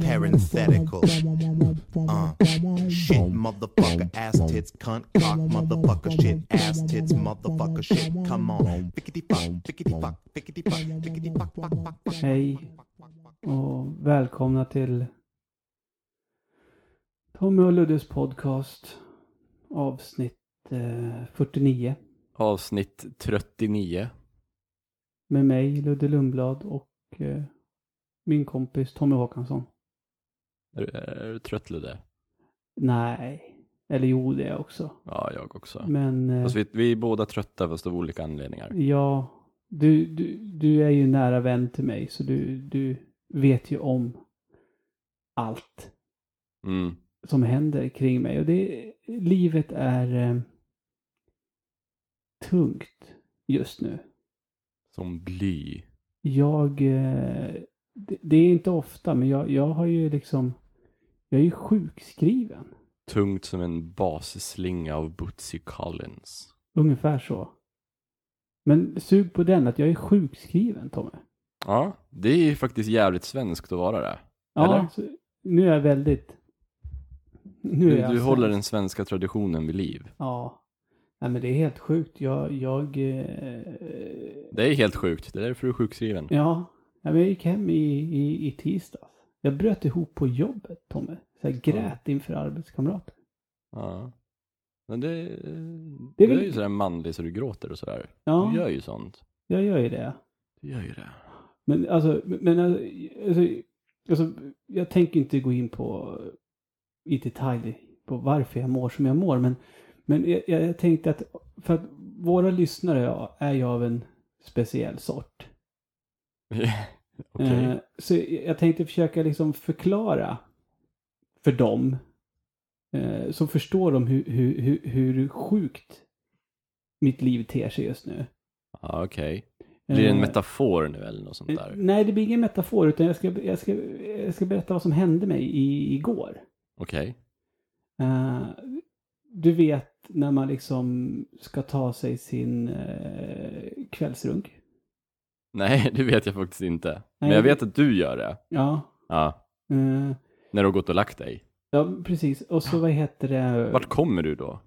Parenthetical. Uh. Shit, motherfucker, ass tits, cunt, cock, motherfucker, shit, ass tits, motherfucker, shit. Come on. Fickety fuck, fickety fuck, fickety fuck, fickety fuck, fuck, fuck, fuck. Hej och välkomna till Tommy och Luddes podcast avsnitt eh, 49 Avsnitt 39. med mig Ludde Lundblad och eh, min kompis Tommy Håkansson. Är, du- är du trött Ludde? Nej, eller jo det är jag också. Ja, jag också. Men eh, Fast vi, vi är båda trötta fast av olika anledningar. ja, du, du, du är ju nära vän till mig så du, du vet ju om allt Mm. som händer kring mig. Och det, livet är eh, tungt just nu. Som bly. Jag, eh, det, det är inte ofta, men jag, jag har ju liksom, jag är ju sjukskriven. Tungt som en basslinga av Bootsy Collins. Ungefär så. Men sug på den, att jag är sjukskriven, Tommy. Ja, det är ju faktiskt jävligt svenskt att vara det. Ja, så, nu är jag väldigt... Nu Du, är jag du håller svensk. den svenska traditionen vid liv. Ja. Nej, men det är helt sjukt. Jag, jag... Eh, Det är helt sjukt. Det är därför du är sjukskriven. Ja, jag gick hem i, i, i tisdags. Jag bröt ihop på jobbet, Tommy. Så jag grät inför arbetskamrater. Ja. Men det, Det är är, väl- ju sådär manlig så du gråter och sådär. Ja, Du gör ju sånt. jag gör ju det. Du gör ju det. Men alltså, men alltså, alltså, alltså, jag tänker inte gå in på i detalj på varför jag mår som jag mår. Men, men jag, jag tänkte att för att våra lyssnare är ju av en speciell sort. Okej. Eh, så jag tänkte försöka liksom förklara för dem. Eh, så förstår de hur, hur, hur, sjukt mitt liv ter sig just nu. Ja, okej. Blir det en Eh, metafor nu eller något sånt där? Nej, det blir ingen metafor utan jag ska, jag ska, jag ska berätta vad som hände mig i, igår. Okej. Eh, du vet när man liksom ska ta sig sin uh, kvällsrunk. Nej, det vet jag faktiskt inte. Men Nej, jag det- vet att du gör det. Ja. Ja. eh, När du har gått och lagt dig. ja, precis. Och så vad heter det? Vart kommer du då?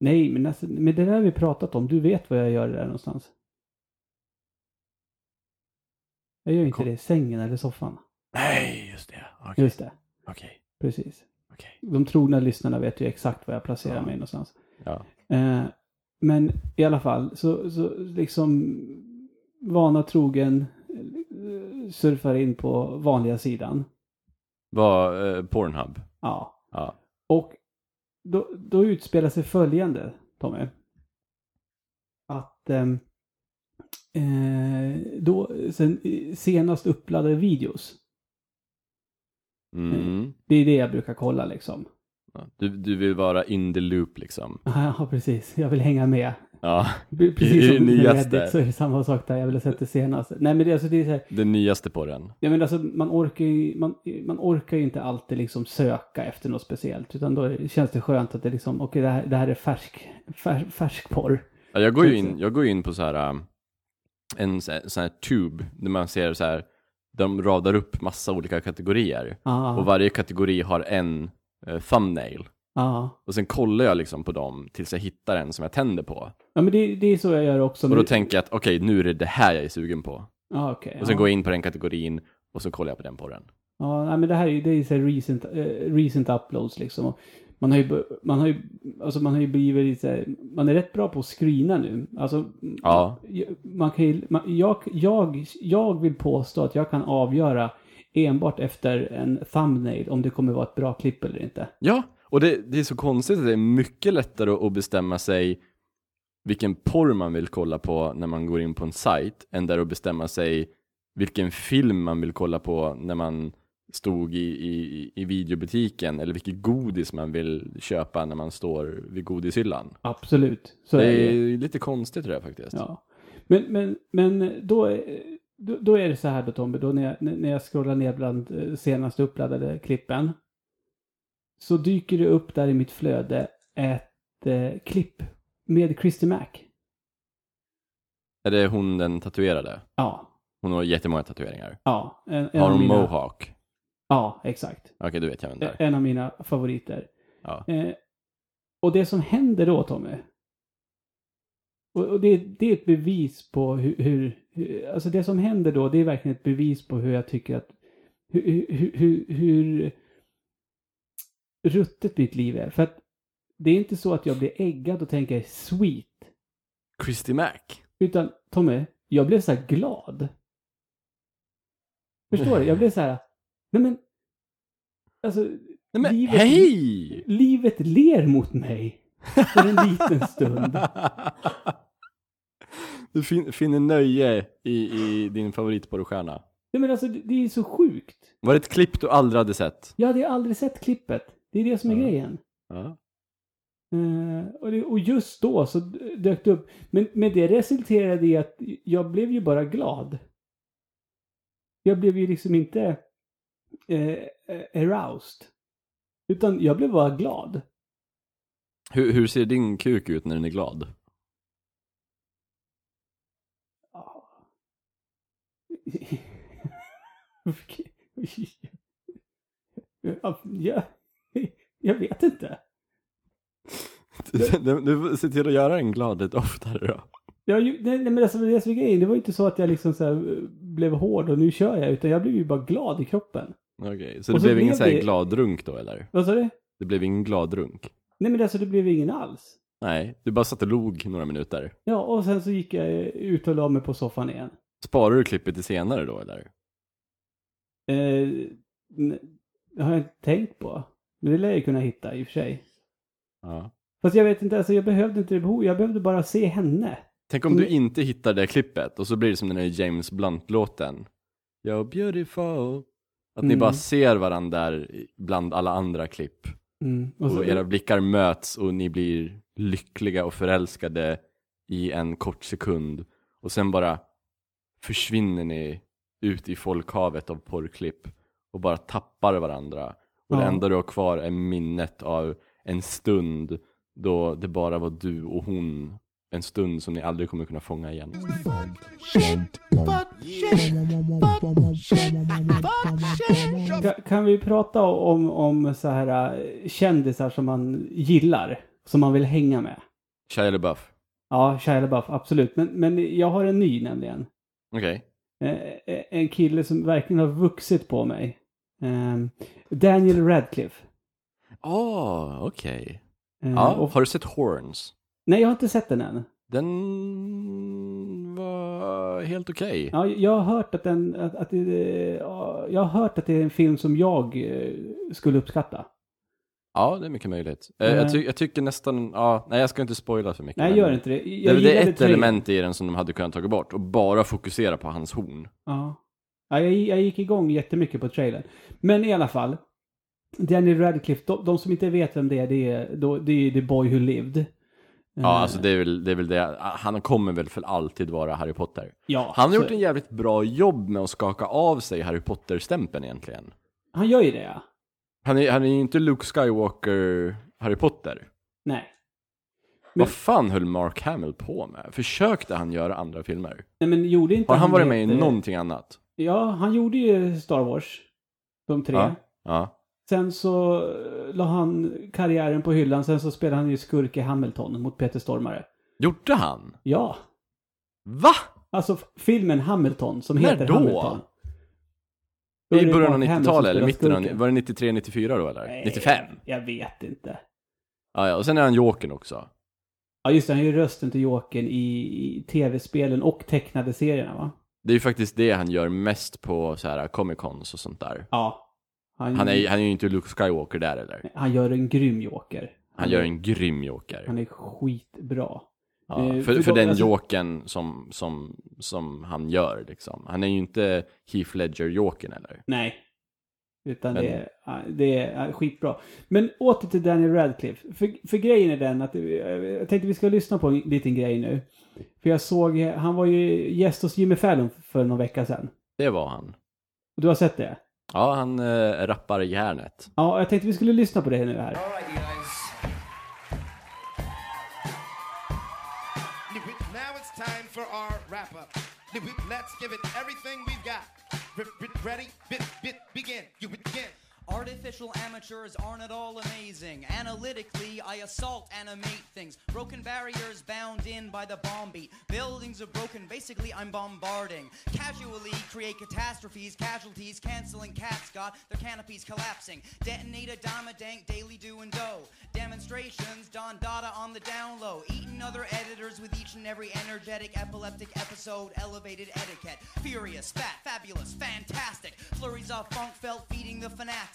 Nej, men, alltså, men det där har vi pratat om. Du vet var jag gör där någonstans. Jag gör inte Kom- det i sängen eller soffan. Nej, just det. Okej. Just det, Okej. precis. Okej. De trogna lyssnarna vet ju exakt var jag placerar Ja. mig någonstans. Ja. Eh, men i alla fall, så, så liksom vana trogen eh, surfar in på vanliga sidan. Var eh, Pornhub? Ja. Ja. Och då, då utspelar sig följande, Tommy. Att ehm, eh, då, sen, eh, senast uppladdade videos. Mm. Det är det jag brukar kolla liksom. Du, du vill vara in the loop liksom. Ja, precis. Jag vill hänga med. Ja. Precis det som med nyaste. Reddit så är det samma sak där. Jag vill ha sett det senaste. Nej, men det, alltså, det är så här, Det nyaste på den. Ja men alltså man orkar ju, man, man orkar ju inte alltid liksom söka efter något speciellt. Utan då känns det skönt att det liksom, okej det, här, det här är färsk, fär, färsk porr. Ja, jag går ju in, jag går in på så här um, en så här, så här tube där man ser så här de radar upp massa olika kategorier Ja, och varje kategori har en eh, thumbnail ja. och sen kollar jag liksom på dem tills jag hittar en som jag tänder på Ja men det, det är så jag gör också. och då men- tänker jag att okej nu är det det här jag är sugen på Ja okej. och sen ja. går jag in på den kategorin och så kollar jag på den porren. Ja nej, men det här är ju, det är ju så här recent, eh, recent uploads liksom. Och man har ju, b- man har ju, alltså man har ju blivit lite, så här- man är rätt bra på att screena nu. Alltså, Ja. man kan ju, man, jag, jag, jag vill påstå att jag kan avgöra enbart efter en thumbnail om det kommer vara ett bra klipp eller inte. Ja, och det, det är så konstigt att det är mycket lättare att bestämma sig vilken porr man vill kolla på när man går in på en sajt än där att bestämma sig vilken film man vill kolla på när man stod i, i, i videobutiken eller vilket godis man vill köpa när man står vid godishyllan. Absolut. Så det är är lite konstigt det där faktiskt. Ja. Men, men, men då, då, då är det så här då Tommy, då när jag, när jag scrollar ner bland eh, senaste uppladdade klippen. Så dyker det upp där i mitt flöde ett eh, klipp med Christy Mac. Är det hon den tatuerade? Ja, Hon har jättemånga tatueringar. ja. En, en Har hon mina, mohawk? Ja, exakt. Okej, du vet jag vem det är. En av mina favoriter. Ja. Eh, och det som händer då, Tommy. Och, och det, det är ett bevis på hur, hur. Alltså det som händer då, det är verkligen ett bevis på hur jag tycker att... Hur, hur, hur ruttet mitt liv är. För att det är inte så att jag blir äggad och tänker sweet. Christy Mac? Utan Tommy, jag blev så här glad. Förstår du? Jag blev så här... Nej men... Alltså, Nej men Livet- hej! livet ler mot mig. För en liten stund. Du fin finner nöje i, i din favoritporrstjärna. Nej men alltså det är så sjukt. Var det ett klipp du aldrig hade sett? Jag hade aldrig sett klippet. Det är det som är Ja. grejen. Ja. Eh, och, det, och just då så dök det upp. Men, men det resulterade i att jag blev ju bara glad. Jag blev ju liksom inte eh, aroused. Utan jag blev bara glad. Hur, hur ser din kuk ut när den är glad? Ja. Ja, jag, vet inte. Du, du ser till att göra en glad lite oftare då. Jag, ju- nej, men alltså, det som är grejen, det var ju inte så att jag liksom så här, eh, blev hård och nu kör jag, utan jag blev ju bara glad i kroppen. Okej, så Och det så blev ingen så här det- glad runk då eller? Vad sa du? Det blev ingen glad runk? Nej men alltså det blev ingen alls. Nej, du bara satt och log några minuter. Ja, och sen så gick jag ut och la mig på soffan igen. Sparar du klippet till senare då eller? Eh, det har jag inte tänkt på. Men det lär jag kunna hitta i och för sig. Ja. Fast jag vet inte, alltså jag behövde inte det behov, jag behövde bara se henne. Tänk om du Mm. inte hittar det klippet och så blir det som den där James Blunt-låten. You're beautiful. Att ni Mm. bara ser varandra där bland alla andra klipp. Mm. Och Och, så, era blickar möts och ni blir lyckliga och förälskade i en kort sekund. Och sen bara försvinner ni ut i folkhavet av porrklipp och bara tappar varandra. Och det Ja. enda du har kvar är minnet av en stund då det bara var du och hon. En stund som ni aldrig kommer kunna fånga igen. Ka- Kan vi prata om, om så här eh, kändisar som man gillar? Som man vill hänga med? Shia LaBeouf. Ja, Shia LaBeouf, absolut. Men, men jag har en ny nämligen. Okej. Eh, eh, en kille som verkligen har vuxit på mig. Eh, Daniel Radcliffe. Åh, okej. Eh, Ja, och, har du sett Horns? nej, jag har inte sett den än. Den var helt okej. Ja, jag har hört att den, att, att det, ja, jag har hört att det är en film som jag eh, skulle uppskatta. Ja, det är mycket möjligt. Eh. jag, ty- jag tycker nästan, ja, nej jag ska inte spoila för mycket. Nej, gör inte det. Jag Det, det är ett element i den som de hade kunnat ta bort och bara fokusera på hans horn. Ja. Ja jag, jag gick igång jättemycket på trailern. Men i alla fall. Daniel Radcliffe, de, de som inte vet vem det är, det är, då, det är The Boy Who Lived. Ja, Eh, alltså det är, väl, det är väl det. Han kommer väl för alltid vara Harry Potter. ja, Han har så- gjort en jävligt bra jobb med att skaka av sig Harry Potter-stämpeln egentligen. Han gör ju det, ja. Han är, han är ju inte Luke Skywalker Harry Potter. Nej. Men- Vad fan höll Mark Hamill på med? Försökte han göra andra filmer? Nej, men gjorde inte Har han varit med i någonting annat? Ja, han gjorde ju Star Wars. De tre. Ja. Ja. Sen så eh, la han karriären på hyllan. Sen så spelade han ju skurk i Hamilton mot Peter Stormare. Gjorde han? Ja. Va? Alltså filmen Hamilton som När heter då? Hamilton. I början av Mark Hamill som 90-talet eller mitten av, var det 93, 94 då eller? Nej, 95? Jag vet inte. Ja, ja, och sen är han Jokern också. Ja, just det. Han är ju rösten till Jokern i, i tv-spelen och tecknade serierna, va? Det är ju faktiskt det han gör mest på så här Comic Cons och sånt där. Ja. Han, Han är, han är ju inte Luke Skywalker där eller? han gör en grym Joker. Han gör en grym Joker. Han är skitbra. Ja, eh, för, för den alltså- Jokern som, som, som han gör liksom. Han är ju inte Heath Ledger Jokern eller? Nej. Utan Men- det, är, det är skitbra. Men åter till Daniel Radcliffe. För, för grejen är den att, eh, jag tänkte vi ska lyssna på en liten grej nu. För jag såg, han var ju gäst hos Jimmy Fallon för någon vecka sedan. Det var han. Och du har sett det? Ja, han äh, rappar järnet. Ja, jag tänkte vi skulle lyssna på det nu här. All right, you guys. Now it's time for our wrap up. Let's give it everything we've got. Ready? Begin. You begin. Artificial amateurs aren't at all amazing. Analytically, I assault, animate things. Broken barriers bound in by the bomb beat. Buildings are broken, basically, I'm bombarding. Casually create catastrophes, casualties, canceling cats got their canopies collapsing. Detonate a dime a dank, daily do and dough. Demonstrations, Don Dada on the down low. Eating other editors with each and every energetic, epileptic episode, elevated etiquette. Furious, fat, fabulous, fantastic. Flurries of funk felt feeding the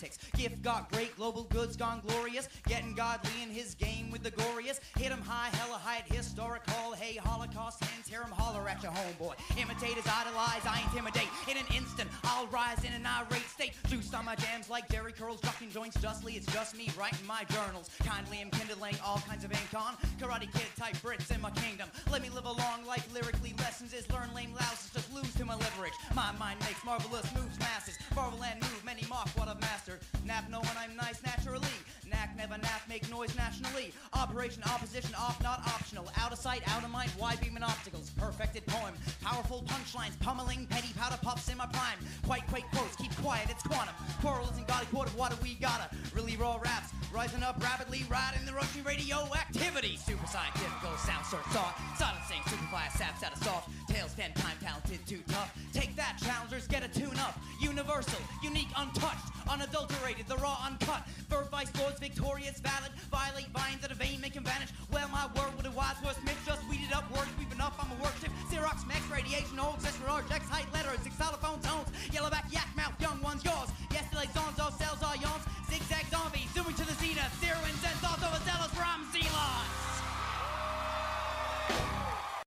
fanatics. Gift got great, global goods gone glorious. Getting godly in his game with the glorious. Hit him high, hella height, historical. Hey, Holocaust hands, hear him holler at your homeboy. Imitators idolize, I intimidate. In an instant, I'll rise in an irate state. Juiced on my jams like Jerry Curls, ducking joints justly. It's just me writing my journals. Kindly am kindling all kinds of ink on. Karate Kid type Brits in my kingdom. Let me live a long life lyrically. Lessons is learn lame louses, just lose to my leverage. My mind makes marvelous moves, masses. Marvel and move, many mock what I've mastered. Nap no when I'm nice naturally. Knack never nap, make noise nationally. Operation opposition off, not optional. Out of sight, out of mind, wide beam and obstacles. Perfected poem. Powerful punchlines, pummeling petty powder puffs in my prime. Quite, quite quotes, keep quiet, it's quantum. Quarrel isn't got a of what we gotta. Really raw raps, rising up rapidly, riding the rushing radioactivity. Super scientifical sound search thought. Silencing superfly saps out of soft. Tails ten time talented, too tough. Take that, challengers, get a tune up. Universal, unique, untouched, unadulterated, the raw uncut. Verb vice lords, victorious, valid. Violate vines at a vein, make 'em vanish. Well, my word with a wise worth myth, just weeded up words, weaving up, I'm a worship. Xerox, max, radiation, old, large, X height letters, six xylophone tones. Yellowback, yak mouth, young ones, yours. Yesterday's songs, all cells, all yawns. Zigzag zombies, zooming to the zenith. Zero and zen, thoughts overzealous from Zealous.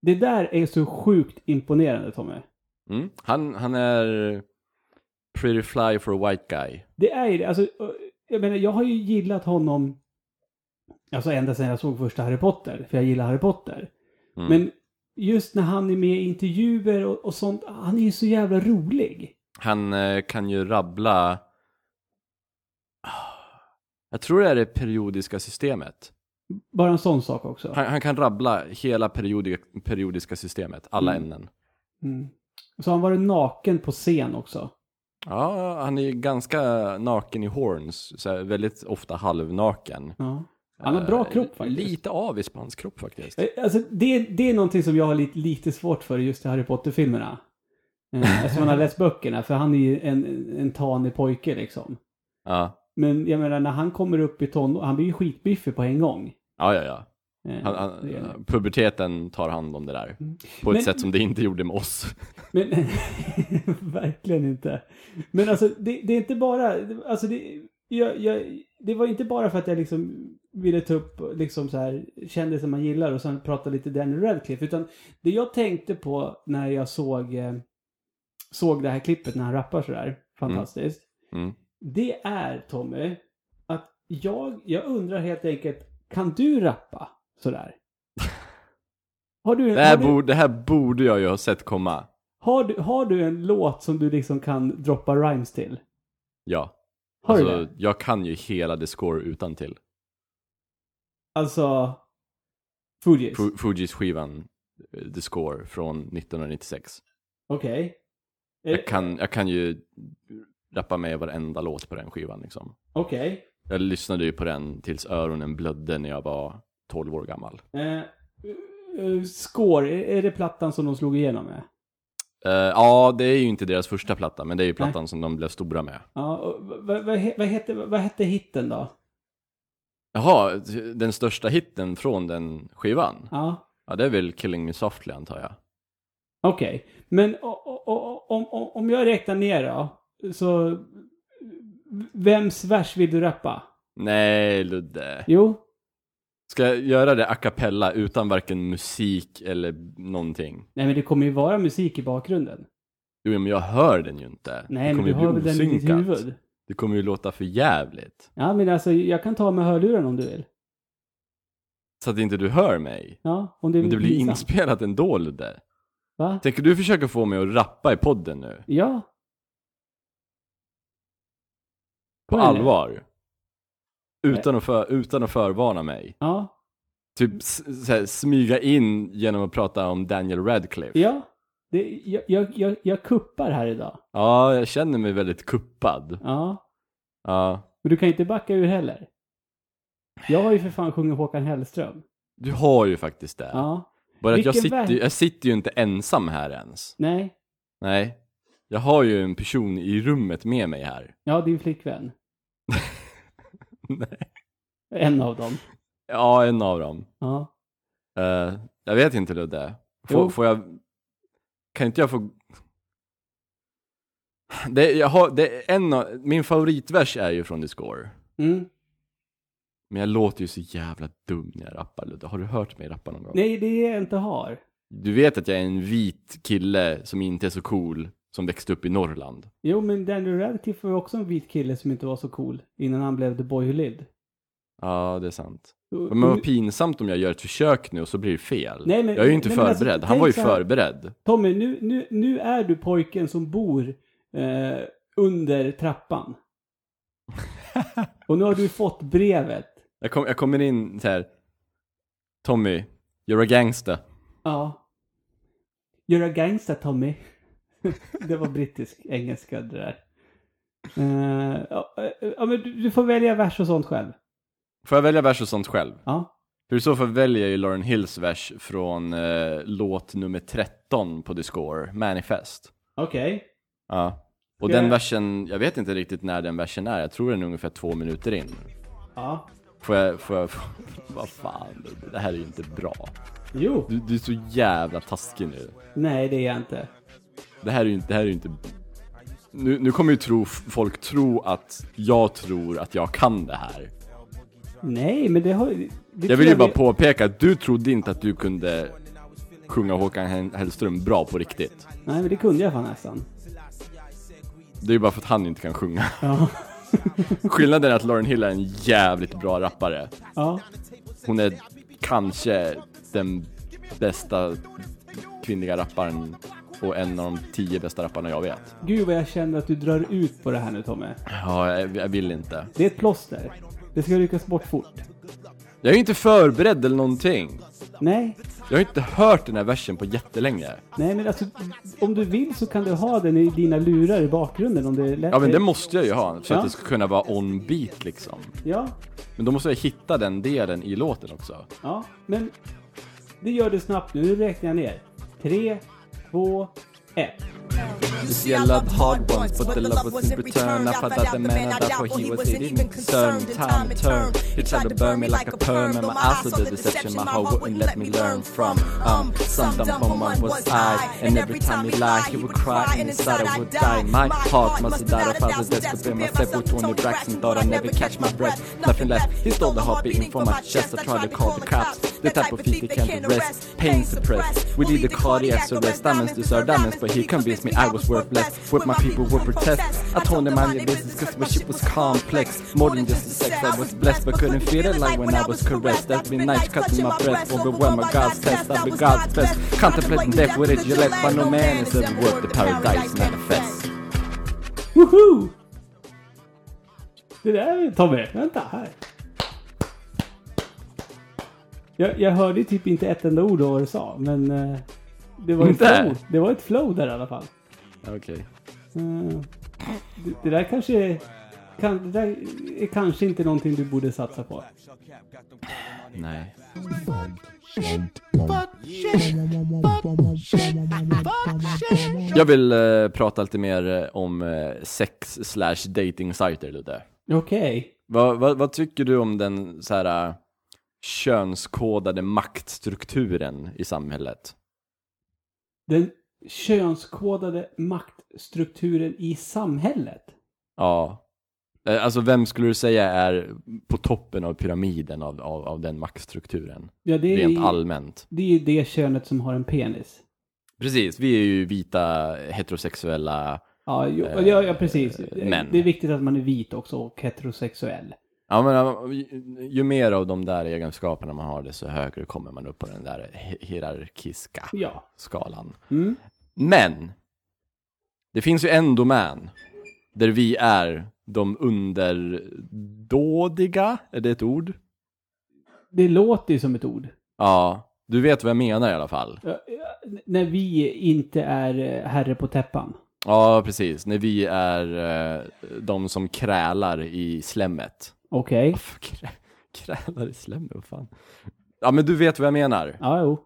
Det där är så sjukt imponerande, Tommy. Mm. Han, han är pretty fly for a white guy. Det är ju det. Alltså, jag menar, jag har ju gillat honom alltså ända sedan jag såg första Harry Potter, för jag gillar Harry Potter. Mm. Men just när han är med i intervjuer och, och sånt, han är ju så jävla rolig. Han eh, kan ju rabbla... Jag tror det är det periodiska systemet. Bara en sån sak också. Han, han kan rabbla hela periodi periodiska systemet, alla Mm. ämnen. Mm. Så han varit naken på scen också. Ja, han är ganska naken i horns, så väldigt ofta halvnaken. Ja. Han har bra Eh, kropp faktiskt. Lite avis på hans kropp faktiskt. Eh, Alltså, det, det är någonting som jag har lite, lite svårt för just i Harry Potter-filmerna. Eh, Eftersom man har läst böckerna, för han är ju en, en tanig pojke liksom. Ja, Men jag menar, när han kommer upp i tonår, han blir ju skitbiffig på en gång. ja, ja. ja. Eh, Han, han, puberteten tar hand om det där. På ett Men- sätt som det inte gjorde med oss. Men, verkligen inte. Men alltså, det, det är inte bara, alltså det, jag, jag, det var inte bara för att jag liksom ville ta upp liksom så här kändisar man gillar och sen prata lite Daniel Radcliffe. Utan det jag tänkte på när jag såg, eh, såg det här klippet när han rappar sådär, fantastiskt. Mm. Det är, Tommy, att jag, jag undrar helt enkelt, kan du rappa sådär? Har du, Det, här har, du, borde, det här borde jag ju ha sett komma. har, du, har du en låt som du liksom kan droppa rhymes till? Ja. Har du Alltså, det? jag kan ju hela The Score utan till. Alltså... Fugees? Fu- Fujis skivan eh, The Score från 1996. Okej. Eh, Jag kan, jag kan ju rappa med varenda låt på den skivan liksom. Okej. Jag lyssnade ju på den tills öronen blödde när jag var 12 år gammal. Eh, eh, score, är det plattan som de slog igenom med? Eh, ja, det är ju inte deras första platta, men det är ju plattan som de blev stora med. Ja, vad, vad, vad, he- vad, hette, vad hette hitten då? Jaha, den största hitten från den skivan? Ja, Ja, det är väl Killing Me Softly antar jag. okej. Men o, o, o, om, om, om jag räknar ner då, så... Vems vers vill du rappa? Nej, Ludde. Jo? Ska jag göra det a cappella utan varken musik eller någonting? Nej, men det kommer ju vara musik i bakgrunden. Jo, men jag hör den ju inte. Nej, det men du har väl den i ditt huvud? Det kommer ju låta för jävligt. Ja, men alltså jag kan ta med hörluren om du vill. Så att inte du hör mig. Ja, om det, Men det blir inspelat ändå Ludde. Va? Tänker du försöka få mig att rappa i podden nu? Ja. På det? allvar? Utan att, för, utan att förvarna mig? Ja. Typ s- så här, smyga in genom att prata om Daniel Radcliffe? Ja. Det, jag, jag, jag, jag kuppar här idag. Ja, jag känner mig väldigt kuppad. Ja. Ja. Men du kan inte backa ur heller. Jag har ju för fan sjungit Håkan Hellström. Du har ju faktiskt det. Ja. Bara att jag sitter, jag sitter ju inte ensam här ens. Nej. Nej. Jag har ju en person i rummet med mig här. Ja, din flickvän. Nej. En av dem. Ja, en av dem. Ja. Eh, jag vet inte Ludde. Får, får jag... Kan inte jag få... Det, jag har, det en av, min favoritvers är ju från The Score. Mm. Men jag låter ju så jävla dum när jag rappar Ludde. Har du hört mig rappa någon gång? Nej, det är jag inte har. Du vet att jag är en vit kille som inte är så cool, som växte upp i Norrland. Jo, men Daniel Radcliffe var också en vit kille som inte var så cool innan han blev The Boy Who Lived. Ja, det är sant. Men vad pinsamt om jag gör ett försök nu och så blir det fel. Nej, men- jag är ju inte nej, alltså, förberedd. Han tänk var ju förberedd. Tommy, nu, nu, nu är du pojken som bor eh, under trappan. Och nu har du fått brevet. Jag, kom, jag kommer in så här. Tommy, you're a gangster. Ja. You're a gangster Tommy. det var brittisk engelska det där. Eh, ja, ja, men du, du får välja vers och sånt själv. Får jag välja vers och sånt själv? Ja. För i så fall väljer jag ju Lauren Hills vers från eh, låt nummer 13 på The Score, Manifest. Okej. Ja. Och den jag- versen, jag vet inte riktigt när den versen är, jag tror den är ungefär två minuter in. Ja. Får jag, får jag, vad fan, det här är ju inte bra. Jo. Du, du är så jävla taskig nu. Nej, det är jag inte. Det här är ju inte, det här är inte nu, nu kommer ju tro, folk tro att jag tror att jag kan det här. Nej, men det har... Det Jag vill ju bara vi- påpeka att du trodde inte att du kunde sjunga Håkan Hell- Hellström bra på riktigt. Nej, men det kunde jag fan nästan. Det är ju bara för att han inte kan sjunga. Ja. Skillnaden är att Lauren Hill är en jävligt bra rappare. Ja. Hon är kanske den bästa kvinnliga rapparen och en av de tio bästa rapparna jag vet. Gud vad jag känner att du drar ut på det här nu Tommy. Ja, jag, jag vill inte. Det är ett plåster. Det ska ryckas bort fort. Jag är inte förberedd eller någonting. Nej, Jag har inte hört den här versen på jättelänge. nej men alltså om du vill så kan du ha den i dina lurar i bakgrunden om det är lätt. Ja men det måste jag ju ha, för Ja. att det ska kunna vara on beat liksom. Ja, Men då måste jag hitta den delen i låten också. ja, men det gör det snabbt nu. Nu räknar jag ner. Tre, två, ett. You see, I love hard ones, but the love was in return. I found out the man I died for, he wasn't even concerned. Time to turn, he tried to burn me like a perm, and my eyes saw the deception my heart wouldn't let me learn from. Um, some dumb woman was I, and every time he lied, he would cry, and inside I would die. My heart must have died if I was desperate in myself with 20 racks and thought I'd never catch my breath. Nothing left, he stole the heart beating from my chest. I tried to call the cops, the type of thief they can't arrest. Pain suppressed, we need the cardiac arrest. Diamonds deserve diamonds, but he convinced me I was worthless. What my people would protest. I told them mind your business cause my shit was complex. More than just the sex, I was blessed, but couldn't feel it like when I was caressed. That's been nice, cutting my breath, overwhelmed my God's test. I've been God's best, contemplating death with a Gillette, but no man is ever worth the paradise manifest. Woho! Det där, Tommy, vänta här. Jag, jag hörde typ inte ett enda ord av vad du sa, men eh, det var ett Inte? flow. Det var ett flow där i alla fall. Okej. Eh, det, det där kanske kan, det där är kanske inte någonting du borde satsa på. Nej. Jag vill eh, prata lite mer eh, om eh, sex slash dating sajter Ludde. Okej. Vad, vad, vad tycker du om den så här eh, könskodade maktstrukturen i samhället? Den könskodade maktstrukturen i samhället. Ja. Eh, Alltså vem skulle du säga är på toppen av pyramiden av, av, av den maktstrukturen? Ja, det är, Rent allmänt. det är ju det könet som har en penis. Precis, vi är ju vita heterosexuella Ja, jo, Eh, ja, ja precis. män. Det är viktigt att man är vit också och heterosexuell. Ja men ju- mer av de där egenskaperna man har desto högre kommer man upp på den där hi- hierarkiska Ja. skalan. Mm. Men det finns ju en domän där vi är de underdådiga, är det ett ord? Det låter ju som ett ord. Ja, du vet vad jag menar i alla fall. Ja, ja, När vi inte är eh, herre på täppan. Ja, precis. När vi är eh, de som krälar i slemmet. Okej. Krä, krälar i slemmet? Vad fan? Ja, men du vet vad jag menar. Ja, jo.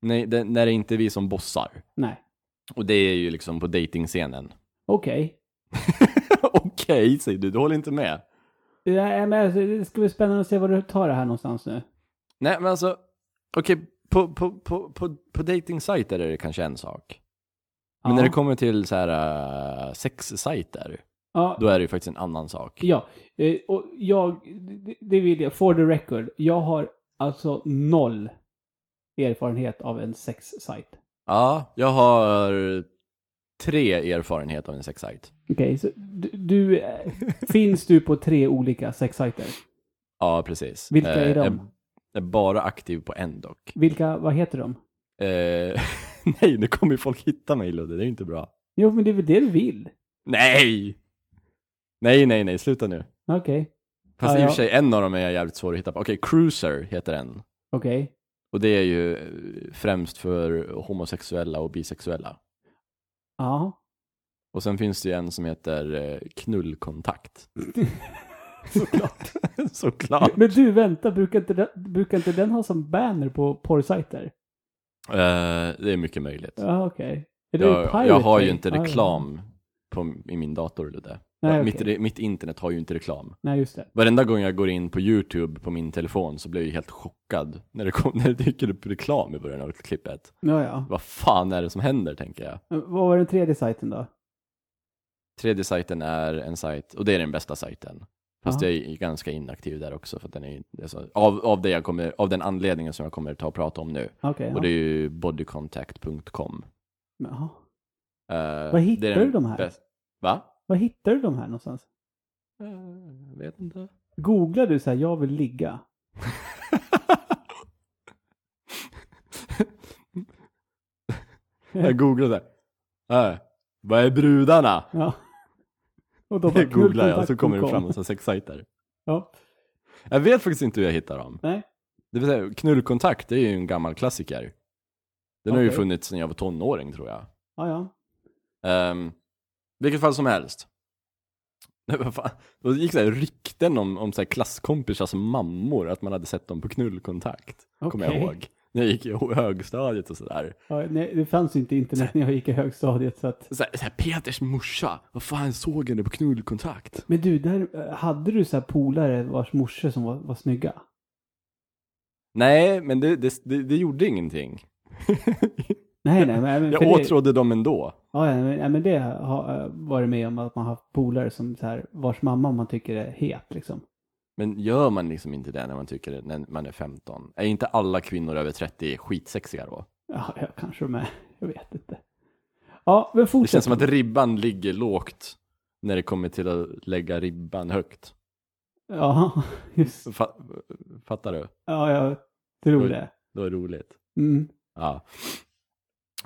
Nej, det, när det inte är vi som bossar. Nej. Och det är ju liksom på datingscenen. Okej. Okej, säger du. Du håller inte med? Ja, men alltså, det ska bli spännande att se var du tar det här någonstans nu. Nej, men alltså. Okej, på, på, på, på, på datingsajter är det kanske en sak. Men Ja. när det kommer till så här uh, sexsajter, Ja, då är det ju faktiskt en annan sak. ja. Eh, och jag, det- det vill jag, for the record, jag har alltså noll erfarenhet av en sexsajt. Ja, jag har tre erfarenhet av en sexsajt. Okej, så du, du eh, finns du på tre olika sexsajter? Ja, precis. Vilka är Eh, de? Jag är bara aktiv på en dock. Vilka, vad heter de? Eh, nej, nu kommer ju folk hitta mig Ludde, det är ju inte bra. Jo, men det är väl det du vill? Nej! Nej, nej, nej, sluta nu. Okej, Fast Ja, i och ja. för sig, en av dem är jävligt svår att hitta på. Okej, Cruiser heter en. okej. Och det är ju eh, främst för homosexuella och bisexuella. Ja. Och sen finns det ju en som heter eh, Knullkontakt. Såklart. Såklart. Men du, vänta, brukar inte, den, brukar inte den ha som banner på porrsajter? Eh, det är mycket möjligt. Ja, okej. Är det Jag, Pirate jag har ju Bay? inte ja. reklam på, i min dator. Ludde. Nej, mitt, mitt internet har ju inte reklam. Nej, just det. Varenda gång jag går in på YouTube på min telefon så blir jag helt chockad när det, kom, när det dyker upp reklam i början av klippet. Ja, ja. Vad fan är det som händer, tänker jag. Men Vad var den tredje sajten då? Tredje sajten är en sajt, och det är den bästa sajten. Fast Ja. jag är ganska inaktiv där också, för den är, alltså, av, av, det jag kommer, av den anledningen som jag kommer ta och prata om nu. Okej, Och det är ju bodycontact.com. Jaha. Uh, Var hittar du de här? Va? Var hittar du de här någonstans? Eh, Jag vet inte. Googlar du så här, jag vill ligga? jag googlade. Äh, vad är brudarna? Ja. Och då bara Det googlar jag, så kommer det fram massa sexsajter. Ja. Jag vet faktiskt inte hur jag hittar dem. Nej. Det vill säga, knullkontakt, det är ju en gammal klassiker. Den har ju funnits sedan jag var tonåring tror jag. Ja, ja. Um, vilket fall som helst. Nej, vad fan. Då gick det här rykten om, om så här klasskompisars mammor, att man hade sett dem på knullkontakt. Kommer jag ihåg. När jag gick i högstadiet och sådär. ja nej, det fanns ju inte internet när jag gick i högstadiet så att... Så här, så här, Peters morsa, vad fan såg henne på knullkontakt? Men du, där eh, hade du så här polare vars morsor som var, var snygga? Nej, men det, det, det, det gjorde ingenting. Nej, nej, men... Jag för det, åtrådde dem ändå. Ja, ja, men, ja, men det har jag varit med om att man har polare som så här, vars mamma man tycker är het liksom. Men gör man liksom inte det när man tycker det, när man är 15? Är inte alla kvinnor över 30 skitsexiga då? Ja, ja kanske de är. Jag vet inte. Ja, men Det fortsätt. känns som att ribban ligger lågt när det kommer till att lägga ribban högt. Ja, just Fa- fattar du? Ja, jag tror det. Det var roligt. Mm. Ja.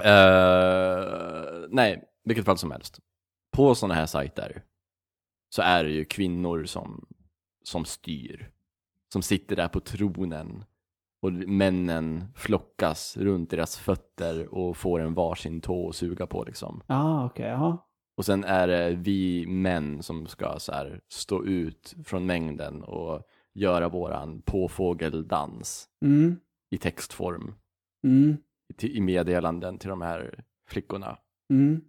Eh, nej, vilket fall som helst. På sådana här sajter så är det ju kvinnor som, som styr. Som sitter där på tronen. Och männen flockas runt deras fötter och får en varsin tå att suga på liksom. Ja, okej, ja. Och sen är det vi män som ska så här stå ut från mängden och göra våran påfågeldans Mm. i textform Mm. I meddelanden till de här flickorna Mm.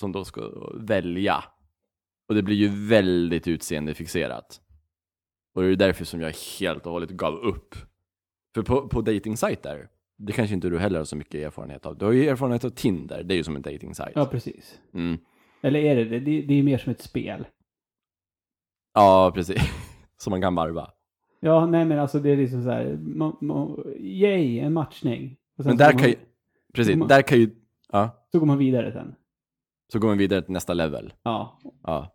som då ska välja. Och det blir ju väldigt utseendefixerat. Och det är därför som jag helt och hållet gav upp. För på, på datingsajter, det kanske inte du heller har så mycket erfarenhet av. Du har ju erfarenhet av Tinder, det är ju som en datingsajt. Ja, precis. Mm. Eller är det det? Det, är mer som ett spel. Ja, precis. som man kan varva. Ja, nej men alltså det är liksom så här, yay, en matchning. Men där kan ju, precis, man- där kan ju, ja, Så går man vidare sen. så går man vidare till nästa level. Ja. Ja.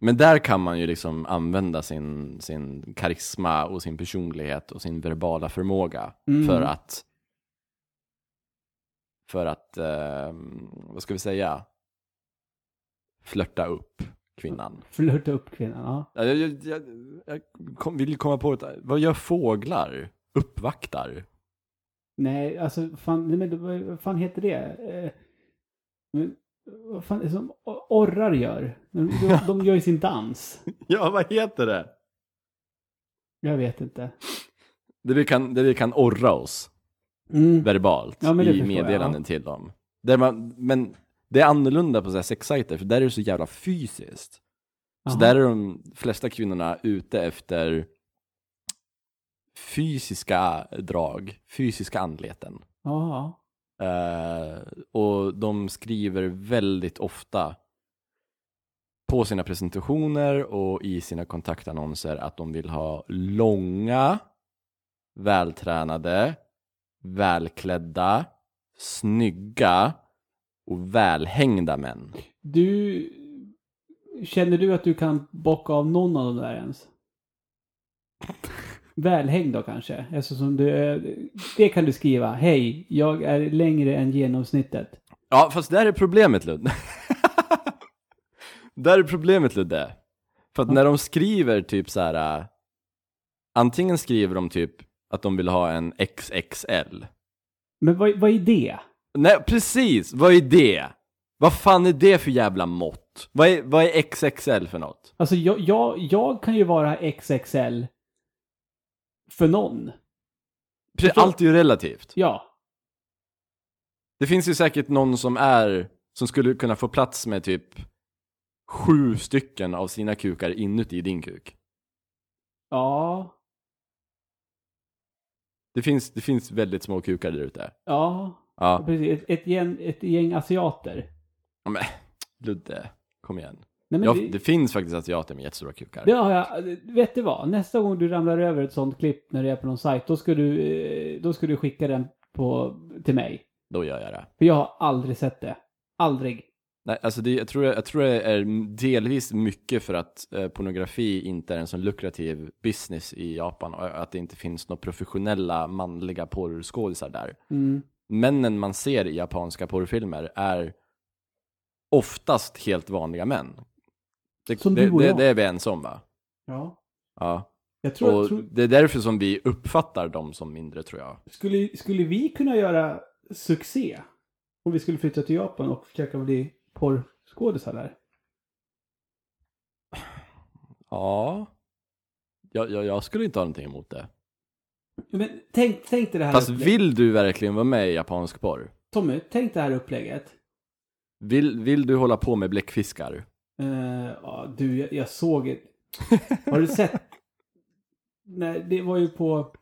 Men där kan man ju liksom använda sin, sin karisma och sin personlighet och sin verbala förmåga Mm. för att för att, eh, vad ska vi säga, flörta upp kvinnan. Flörta upp kvinnan, ja. Ja, Jag, jag, jag, jag kom, vill komma på ett, vad gör fåglar? Uppvaktar? Nej, alltså fan, nej, men vad fan heter det? Eh, men, vad fan är det som orrar gör? De, de, de gör ju sin dans. Ja, vad heter det? Jag vet inte. Det vi kan, det vi kan orra oss Mm. verbalt Ja, i förstår jag, meddelanden ja. till dem. Där man, men det är annorlunda på så sexsajter, för där är det så jävla fysiskt. Så Jaha. där är de flesta kvinnorna ute efter fysiska drag, fysiska anleten. Ja. Eh, och de skriver väldigt ofta på sina presentationer och i sina kontaktannonser att de vill ha långa, vältränade, välklädda, snygga och välhängda män. Du, känner du att du kan bocka av någon av de där ens? Välhängd då kanske? Eftersom du, eh, det kan du skriva. Hej, jag är längre än genomsnittet. Ja, fast där är problemet Ludde. där är problemet Ludde. För att när de skriver typ så här. äh, Antingen skriver de typ att de vill ha en XXL. Men vad, vad är det? Nej, precis! Vad är det? Vad fan är det för jävla mått? Vad är, vad är XXL för något? Alltså jag, jag, jag kan ju vara XXL för någon. Pre- Förstår- Allt är ju relativt. Ja. Det finns ju säkert någon som är, som skulle kunna få plats med typ sju stycken av sina kukar inuti din kuk. Ja. Det finns, det finns väldigt små kukar där ute. Ja. Ja, Precis. Ett, ett, gäng, ett gäng asiater. Ja, men Ludde, kom igen. Nej, men Ja, det, det finns faktiskt asiater med jättestora kukar. det har jag. Vet du vad? Nästa gång du ramlar över ett sånt klipp när du är på någon sajt, då ska du, eh, då ska du skicka den på, till mig. Då gör jag det. För jag har aldrig sett det. Aldrig. Nej, alltså det, jag, tror, jag tror det är delvis mycket för att eh, pornografi inte är en sån lukrativ business i Japan och att det inte finns några professionella manliga porrskådisar där. Mm. Männen man ser i japanska porrfilmer är oftast helt vanliga män. Det, Som du och det, jag. det är vi ens om va? Ja. Ja. Jag tror, jag Och tror det är därför som vi uppfattar dem som mindre tror jag. skulle, skulle vi kunna göra succé? Om vi skulle flytta till Japan och försöka bli porrskådisar där? Ja. Jag, jag, jag skulle inte ha någonting emot det. Men tänk, tänk dig det här Fast upplägget. vill du verkligen vara med i japansk porr? Tommy, tänk det här upplägget. Vill, vill du hålla på med bläckfiskar? Ja, du, jag, jag såg ett... Har du sett? Nej, det var ju på...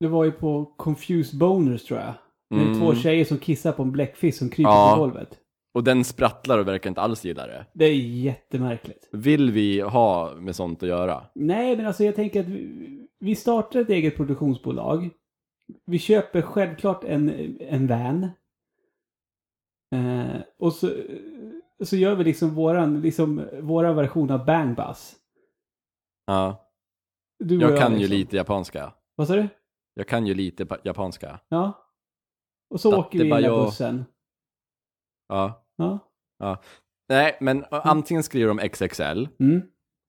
Det var ju på Confused Boners tror jag. Det är Mm. två tjejer som kissar på en bläckfisk som kryper Ja. på golvet. Och den sprattlar och verkar inte alls gilla det. Det är jättemärkligt. Vill vi ha med sånt att göra? Nej, men alltså jag tänker att vi, vi startar ett eget produktionsbolag. Vi köper självklart en, en van. Eh, och så, så gör vi liksom våran, liksom våra version av Bang Bus. Ja. Du och Jag kan ju liksom. lite japanska. Vad sa du? Jag kan ju lite pa- japanska. Ja. Och så Datte åker vi i där Bayo. bussen. Ja. Ja. Nej, men antingen skriver de XXL Mm.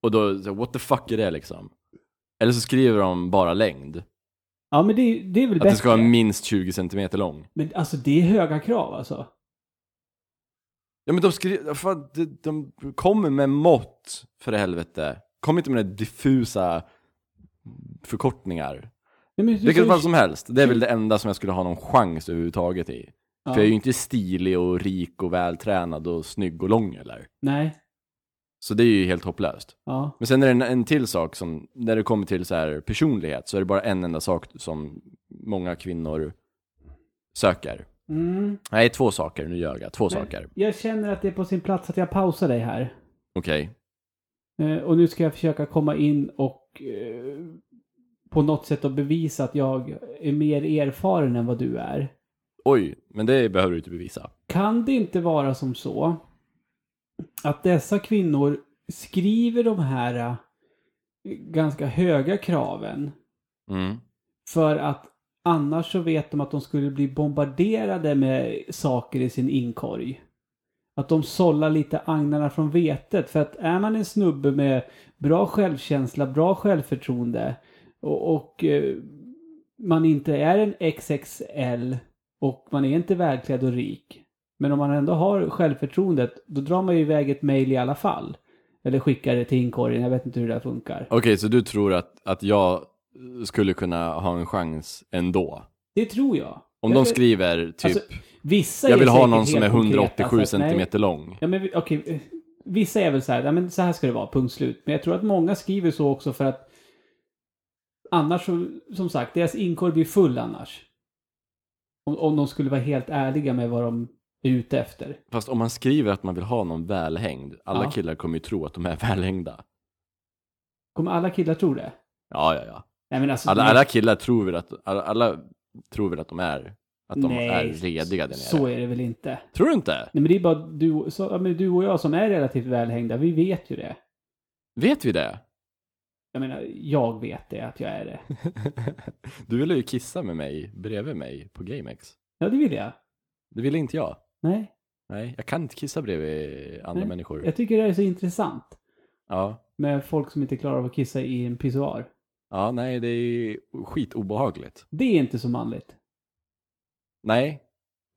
och då, what the fuck är det liksom? Eller så skriver de bara längd. Ja, men det, det är väl Att bättre. det ska vara minst 20 centimeter lång. Men alltså det är höga krav alltså. Ja men de skriver, fan, de, de kommer med mått för helvete. Kom inte med diffusa förkortningar. Nej, men Vilket fall som helst, det är väl det enda som jag skulle ha någon chans överhuvudtaget i. Ja. För jag är ju inte stilig och rik och vältränad och snygg och lång eller. Nej. Så det är ju helt hopplöst. Ja. Men sen är det en, en till sak som, när det kommer till så här personlighet, så är det bara en enda sak som många kvinnor söker. Mm. Nej, två saker, nu ljög jag. Två Men saker. Jag känner att det är på sin plats att jag pausar dig här. Okej. Eh, och nu ska jag försöka komma in och eh, på något sätt att bevisa att jag är mer erfaren än vad du är. Oj, men det behöver du inte bevisa. Kan det inte vara som så att dessa kvinnor skriver de här äh, ganska höga kraven Mm. för att annars så vet de att de skulle bli bombarderade med saker i sin inkorg. Att de sållar lite agnarna från vetet. För att är man en snubbe med bra självkänsla, bra självförtroende och, och eh, man inte är en XXL och man är inte välklädd och rik. Men om man ändå har självförtroendet, då drar man ju iväg ett mail i alla fall. Eller skickar det till inkorgen, jag vet inte hur det där funkar. Okej, så du tror att, att jag skulle kunna ha en chans ändå? Det tror jag. Om Jag- de skriver typ, Alltså, vissa jag vill ha någon som är helt konkreta, 187 så att, nej. centimeter lång. Ja, men okej. eh, Vissa är väl så här, ja, men så här ska det vara, punkt slut. Men jag tror att många skriver så också för att annars som sagt, deras inkorg blir full annars. Om, om de skulle vara helt ärliga med vad de är ute efter. Fast om man skriver att man vill ha någon välhängd, alla Ja. killar kommer ju tro att de är välhängda. Kommer alla killar tro det? Ja, ja, ja. Nej, alltså, Alla, alla killar tror väl att, alla, alla tror väl att de är, att de nej, är rediga där nere. Så är det väl inte. Tror du inte? Nej, men det är bara du, så, du och jag som är relativt välhängda, vi vet ju det. Vet vi det? Jag menar, jag vet det, att jag är det. du ville ju kissa med mig, bredvid mig, på GameX. Ja, det vill jag. Det ville inte jag. Nej, Nej, jag kan inte kissa bredvid andra Nej. människor. jag tycker det är så intressant. Ja. Med folk som inte klarar av att kissa i en pissoar. Ja, nej, det är skitobehagligt. Det är inte så manligt. Nej.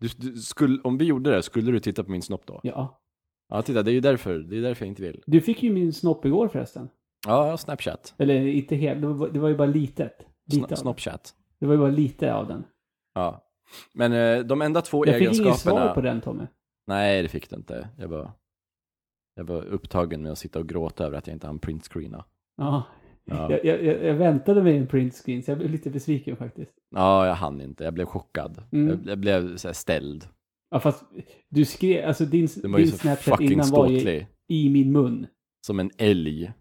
Du, du, skulle, om vi gjorde det, skulle du titta på min snopp då? Ja. Ja, titta, det är ju därför, det är därför jag inte vill. Du fick ju min snopp igår förresten. Ja, Snapchat. Eller inte helt, det var, det var ju bara litet. Lite Snapchat. det var ju bara lite av den. Ja. Men eh, de enda två Jag fick egenskaperna... inget svar på den Tommy. Nej, det fick du inte. Jag var, jag var upptagen med att sitta och gråta över att jag inte hann printscreena. Ja. Ja. Jag, jag, jag väntade mig en print screen så jag blev lite besviken faktiskt. ja, jag hann inte. Jag blev chockad. Mm. Jag, jag blev så här ställd. Ja fast du skrev, alltså din, din Snapchat innan var ju i min mun. Som en älg.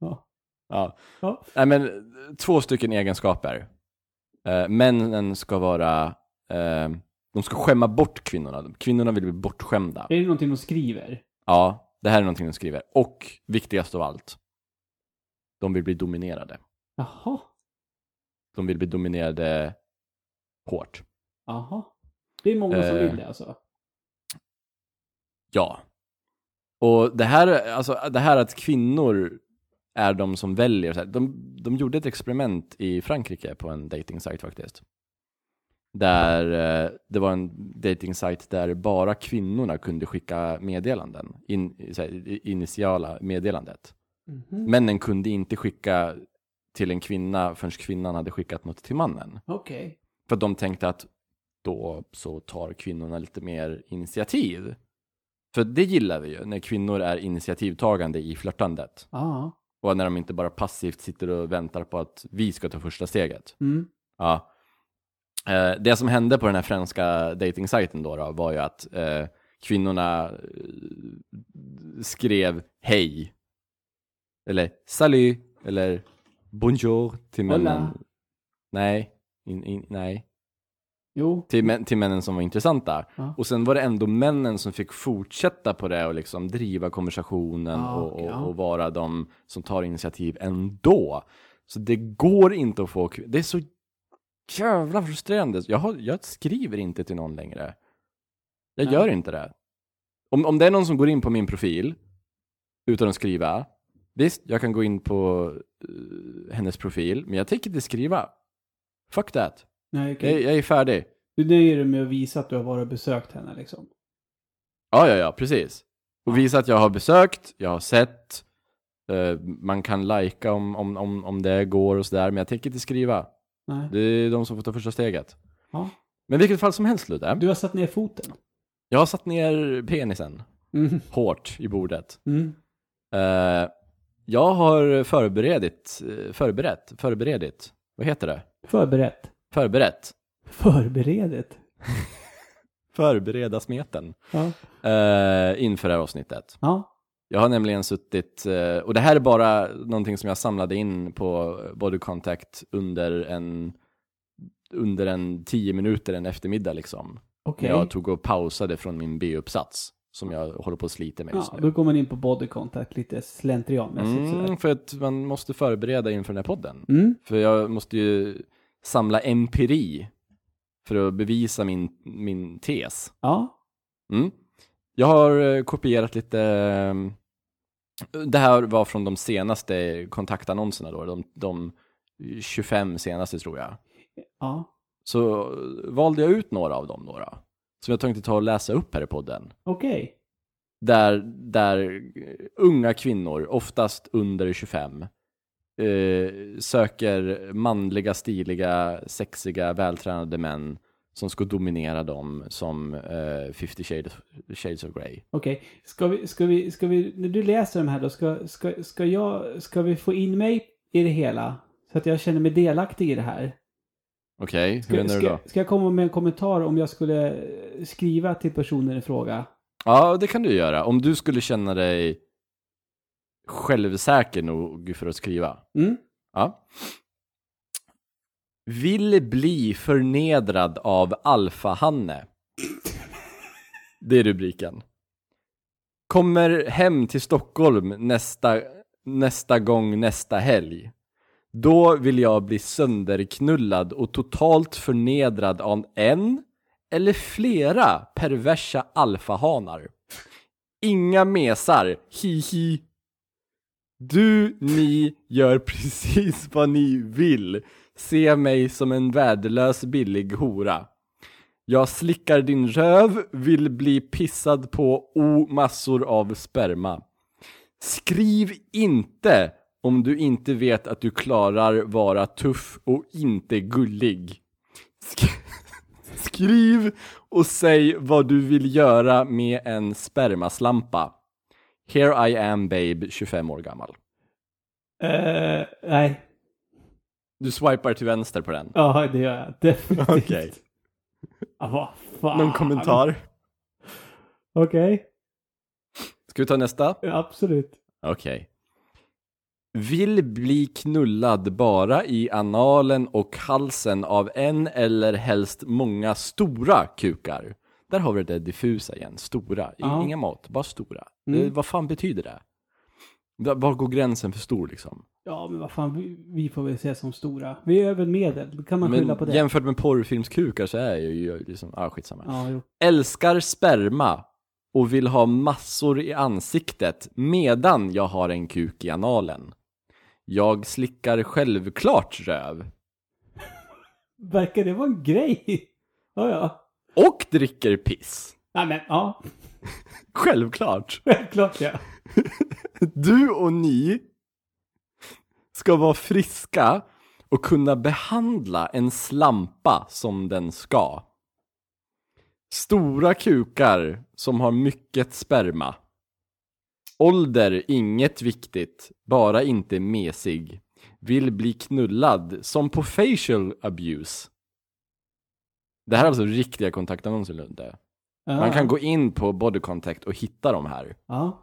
Ja. Ja. Ja. Nej, men två stycken egenskaper. Eh, männen ska vara, eh, de ska skämma bort kvinnorna. Kvinnorna vill bli bortskämda. Är det någonting de skriver? Ja, det här är någonting de skriver. Och viktigast av allt, de vill bli dominerade. Jaha. De vill bli dominerade hårt. Jaha. Det är många som Eh. vill det alltså. Ja. Och det här, alltså, det här att kvinnor är de som väljer. Så här, de, de gjorde ett experiment i Frankrike på en dating faktiskt. Där eh, det var en dating där bara kvinnorna kunde skicka meddelanden. In, här, initiala meddelandet. Mhm. Männen kunde inte skicka till en kvinna förrän kvinnan hade skickat något till mannen. Okej. För de tänkte att då så tar kvinnorna lite mer initiativ. För det gillar vi ju, när kvinnor är initiativtagande i flörtandet. Ja. Och när de inte bara passivt sitter och väntar på att vi ska ta första steget. Mm. Ja. Eh, det som hände på den här franska datingsajten då, då var ju att eh, kvinnorna eh, skrev hej. Eller salut, eller bonjour till männen. Hola. Nej, in, in, nej. Jo. Till, män, till männen som var intressanta. Ja. Och sen var det ändå männen som fick fortsätta på det och liksom driva konversationen Ja, och, och, ja. och vara de som tar initiativ ändå. Så det går inte att få Det är så jävla frustrerande. Jag, har, jag skriver inte till någon längre. Jag Nej. gör inte det. Om, om det är någon som går in på min profil utan att skriva, visst, jag kan gå in på eh, hennes profil, men jag tänker inte skriva. Fuck that. Nej, okej. Jag, jag är färdig. Du nöjer dig med att visa att du har varit och besökt henne liksom. Ja, ja, ja, precis. Och visa att jag har besökt, jag har sett, eh, man kan lajka om, om, om, om det går och sådär, men jag tänker inte skriva. Nej. Det är de som får ta första steget. Ja. Men vilket fall som helst, Ludde. Du har satt ner foten. Jag har satt ner penisen Mm. hårt i bordet. Mm. Eh, jag har förberett, eh, förberett, förberett, vad heter det? Förberett. Förberett. Förberedet. Förbereda smeten. Ja. Eh, inför det här avsnittet. Ja. Jag har nämligen suttit, eh, och det här är bara någonting som jag samlade in på Body Contact under en, under en tio minuter en eftermiddag liksom. När jag tog och pausade från min B-uppsats. Som jag håller på att slita med just Ja, nu. då går man in på body contact lite slentrianmässigt Mm, för att man måste förbereda inför den här podden. Mm. För jag måste ju samla empiri för att bevisa min, min tes. Ja. Mm. Jag har eh, kopierat lite, eh, det här var från de senaste kontaktannonserna då, de, de 25 senaste tror jag. Ja. Så valde jag ut några av dem då, då som jag tänkte ta och läsa upp här i podden. Okej. Där, där unga kvinnor, oftast under 25, eh, söker manliga, stiliga, sexiga, vältränade män som ska dominera dem som eh, 50 shades, shades of Grey. Okej. Ska vi, ska vi, ska vi, när du läser de här då, ska, ska, ska jag, ska vi få in mig i det hela? Så att jag känner mig delaktig i det här. Okej, hur Ska, menar du då? ska jag komma med en kommentar om jag skulle skriva till personen i fråga? Ja, det kan du göra. Om du skulle känna dig självsäker nog för att skriva. Mm? Ja. Vill bli förnedrad av alfahanne. Det är rubriken. Kommer hem till Stockholm nästa, nästa gång nästa helg. Då vill jag bli sönderknullad och totalt förnedrad av en eller flera perversa alfahanar. Inga mesar, hihi. Du, ni gör precis vad ni vill. Se mig som en värdelös billig hora. Jag slickar din röv, vill bli pissad på o massor av sperma. Skriv inte om du inte vet att du klarar vara tuff och inte gullig. Sk- Skriv och säg vad du vill göra med en spermaslampa. Here I am babe, 25 år gammal. Eh, nej. Du swipar till vänster på den. Ja, det gör jag. Definitivt. Okej. Ja, vad fan. Någon kommentar? Okej. Ska vi ta nästa? Ja, absolut. Okej. Vill bli knullad bara i analen och halsen av en eller helst många stora kukar. Där har vi det diffusa igen, stora. Ja. Inga mått, bara stora. Mm. Eh, vad fan betyder det? Va- Var går gränsen för stor liksom? Ja, men vad fan, vi, vi får väl se som stora. Vi är över medel. Kan man skylla på det. jämfört med porrfilmskukar så är jag ju liksom, ah skitsamma. Ja, jo. Älskar sperma och vill ha massor i ansiktet medan jag har en kuk i analen. Jag slickar självklart röv. Verkar det vara en grej? Ja, ja. Och dricker piss. Nej, men ja. Självklart. Självklart ja. Du och ni ska vara friska och kunna behandla en slampa som den ska. Stora kukar som har mycket sperma. Ålder, inget viktigt, bara inte mesig. Vill bli knullad, som på facial abuse. Det här är alltså riktiga kontaktannonser Lunde. ja. Man kan gå in på body contact och hitta de här. Ja.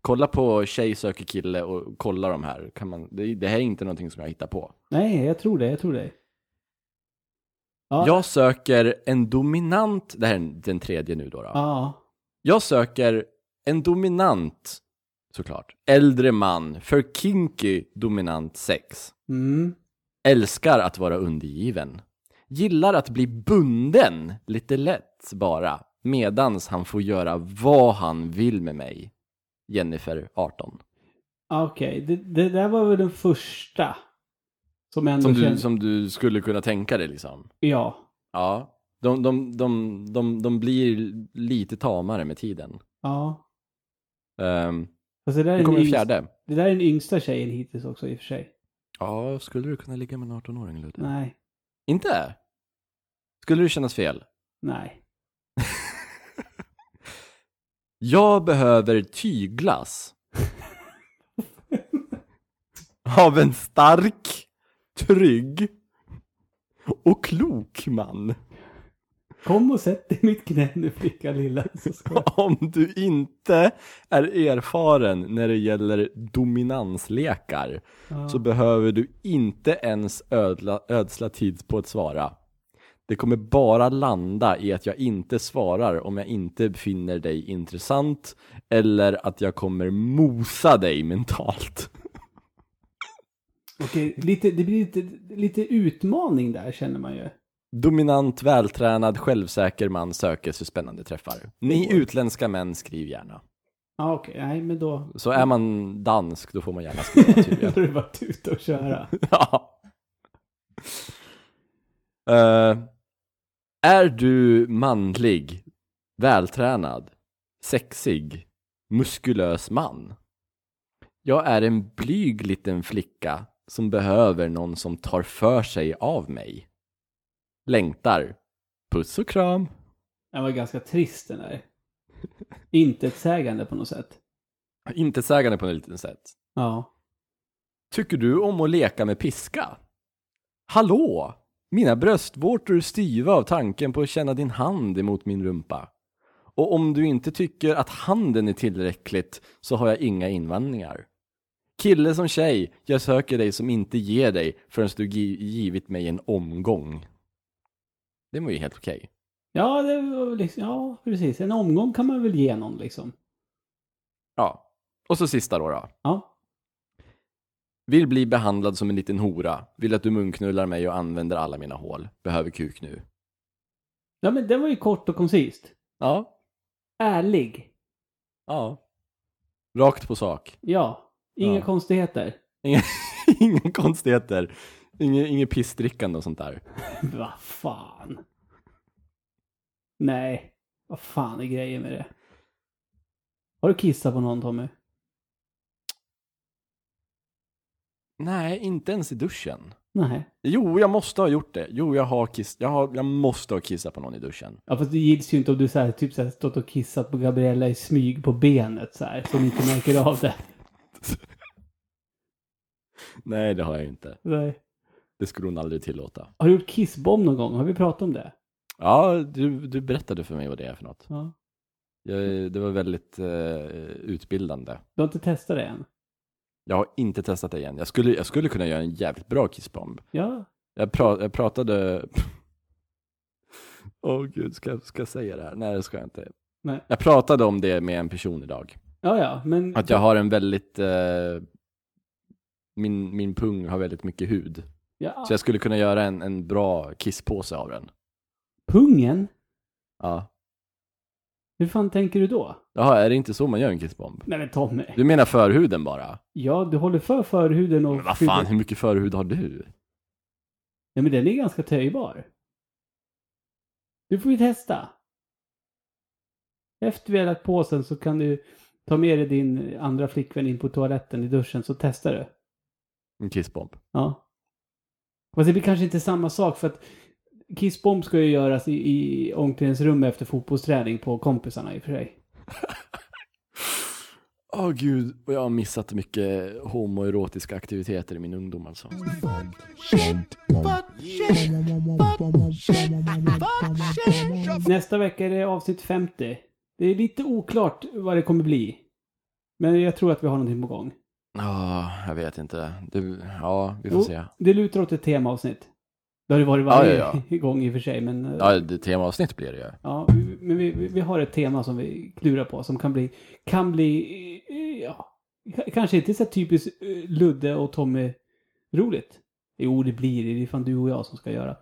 Kolla på tjej söker kille och kolla de här. Kan man, det, det här är inte någonting som jag hittar på. Nej, jag tror det. Jag tror det. Ja. Jag söker en dominant, det här är den tredje nu då. då. Ja. Jag söker en dominant, såklart, äldre man för kinky dominant sex. Mm. Älskar att vara undergiven. Gillar att bli bunden lite lätt bara. Medans han får göra vad han vill med mig. Jennifer, 18. Okej, det, det där var väl den första. Som Som du, känns... som du skulle kunna tänka dig liksom. Ja. Ja. De, de, de, de, de blir lite tamare med tiden. Ja. Um, Fast det där kommer yngsta, fjärde. det där är den yngsta tjejen hittills också i och för sig. Ja, skulle du kunna ligga med en 18-åring Ludde? Nej. Inte? Skulle det kännas fel? Nej. Jag behöver tyglas. Av en stark, trygg och klok man. Kom och sätt dig i mitt knä nu flicka lilla. Om du inte är erfaren när det gäller dominanslekar Ja. så behöver du inte ens ödla, ödsla tid på att svara. Det kommer bara landa i att jag inte svarar om jag inte finner dig intressant eller att jag kommer mosa dig mentalt. Okej, lite, det blir lite, lite utmaning där känner man ju. Dominant, vältränad, självsäker man söker sig spännande träffar. Ni utländska män, skriv gärna. Ja, okej, nej men då... Så är man dansk, då får man gärna skriva tydligen. Då är det bara tuta och köra. ja. Eh, är du manlig, vältränad, sexig, muskulös man? Jag är en blyg liten flicka som behöver någon som tar för sig av mig. Längtar. Puss och kram. Den var ganska trist den där. Intetsägande på något sätt. Inte sägande på något litet sätt. Ja. Tycker du om att leka med piska? Hallå! Mina bröstvårtor är styva av tanken på att känna din hand emot min rumpa. Och om du inte tycker att handen är tillräckligt så har jag inga invändningar. Kille som tjej, jag söker dig som inte ger dig förrän du gi- givit mig en omgång. Det var ju helt okej. Ja, det var liksom, ja, precis. En omgång kan man väl ge någon liksom. Ja. Och så sista då, då. Ja. Vill bli behandlad som en liten hora. Vill att du munknullar mig och använder alla mina hål. Behöver kuk nu. Ja, men det var ju kort och koncist. Ja. Ärlig. Ja. Rakt på sak. Ja. Inga Ja. konstigheter. Inga, inga konstigheter. Inget, inget pissdrickande och sånt där. Vad fan. Nej. Vad fan är grejen med det? Har du kissat på någon Tommy? Nej, inte ens i duschen. Nej. Jo, jag måste ha gjort det. Jo, jag har kiss... Jag, har... jag måste ha kissat på någon i duschen. Ja fast det gills ju inte om du så här, typ så här, stått och kissat på Gabriella i smyg på benet så här. Hon inte märker av det. Nej, det har jag inte. Nej. Det skulle hon aldrig tillåta. Har du gjort kissbomb någon gång? Har vi pratat om det? Ja, du, du berättade för mig vad det är för något. Ja. Jag, det var väldigt eh, utbildande. Du har inte testat det än? Jag har inte testat det igen. Jag skulle, jag skulle kunna göra en jävligt bra kissbomb. Ja. Jag, pra, jag pratade... Åh gud, ska, ska jag säga det här? Nej, det ska jag inte. Nej. Jag pratade om det med en person idag. Ja, ja, men... Att jag har en väldigt... Eh, min, min pung har väldigt mycket hud. Ja. Så jag skulle kunna göra en, en bra kisspåse av den. Pungen? Ja. Hur fan tänker du då? Jaha, är det inte så man gör en kissbomb? Nej men Tommy. Du menar förhuden bara? Ja, du håller för förhuden och... Men vad fan, hur mycket förhud har du? Ja, men den är ganska töjbar. Du får ju testa. Efter vi har lagt påsen så kan du ta med dig din andra flickvän in på toaletten i duschen så testar du. En kissbomb. Ja. Fast det blir kanske inte samma sak för att kissbomb ska ju göras i, i omklädningsrummet efter fotbollsträning på kompisarna i och för sig. Åh gud, och jag har missat mycket homoerotiska aktiviteter i min ungdom alltså. Nästa vecka är det avsnitt 50. Det är lite oklart vad det kommer bli. Men jag tror att vi har någonting på gång. Ja, jag vet inte. Det, ja, vi får Jo, se. Det lutar åt ett temaavsnitt. Det har det varit varje Ja, ja, gång i och för sig, men... Ja, det temaavsnitt blir det ju. Ja, vi- men vi, vi- har ett tema som vi klurar på som kan bli, kan bli, eh, ja, kanske inte så typiskt eh, Ludde och Tommy roligt. Jo, det blir det. Det är fan du och jag som ska göra det.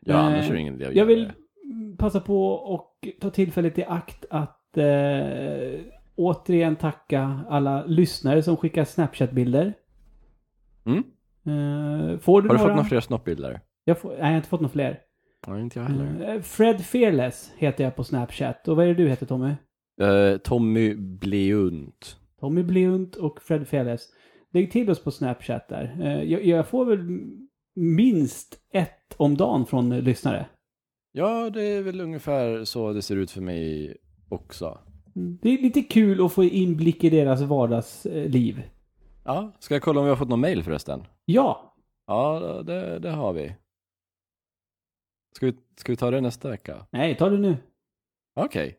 Ja, Eh, annars är det ingen idé att Jag vill det. passa på och ta tillfället i akt att eh, återigen tacka alla lyssnare som skickar Snapchat-bilder. Mm? Eh, får du Har du några? fått några fler snoppbilder? Jag får, nej, jag har inte fått några fler. Nej, inte jag heller. Eh, Fred Fearless heter jag på Snapchat. Och vad är det du heter Tommy? Eh, Tommy Bleunt. Tommy Blunt och Fred Fearless. Lägg till oss på Snapchat där. Jag, jag får väl minst ett om dagen från lyssnare. Ja, det är väl ungefär så det ser ut för mig också. Det är lite kul att få inblick i deras vardagsliv. Ja, ska jag kolla om vi har fått någon mail förresten? Ja, Ja, det, det har vi. Ska vi, ska vi ta det nästa vecka? nej, ta det nu. Okej.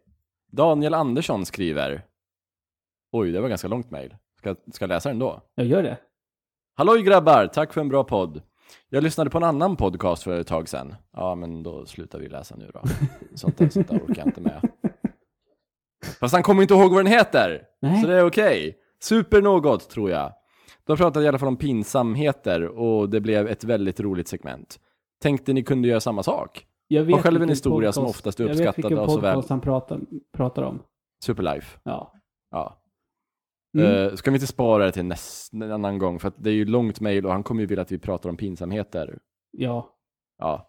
Daniel Andersson skriver. Oj, det var ganska långt mail. Ska, ska jag läsa den då? Jag gör det. Halloj grabbar, tack för en bra podd. Jag lyssnade på en annan podcast för ett tag sedan. Ja, men då slutar vi läsa nu då. Sånt där, sånt där orkar jag inte med. Fast han kommer inte ihåg vad den heter. Nej. Så det är okej. Super något, tror jag. De pratade i alla fall om pinsamheter och det blev ett väldigt roligt segment. Tänkte ni kunde göra samma sak? Jag vet Har själv en vilken historia som oftast är Jag vet uppskattad vilken av såväl- podcast han pratar, pratar om. Superlife. Ja. Ja. Mm. Eh, ska vi inte spara det till nästa en annan gång? För det är ju långt mejl och han kommer ju vilja att vi pratar om pinsamheter. ja. Ja.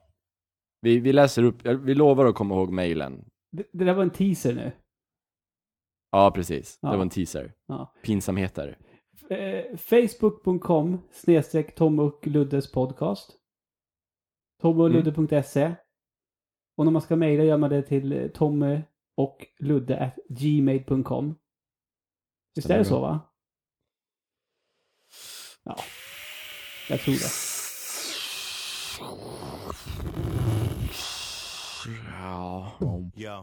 Vi, vi läser upp, vi lovar att komma ihåg mejlen. Det, det där var en teaser nu. Ja, precis. Ja. Det var en teaser. Ja. Pinsamheter. Eh, Facebook.com snedstreck Tommy och Luddes podcast. Tommyogludde.se Och när man ska mejla gör man det till eh, Tommy och Ludde at gmail.com. Visst är det så va? Ja. Jag tror det. Ja. Yo.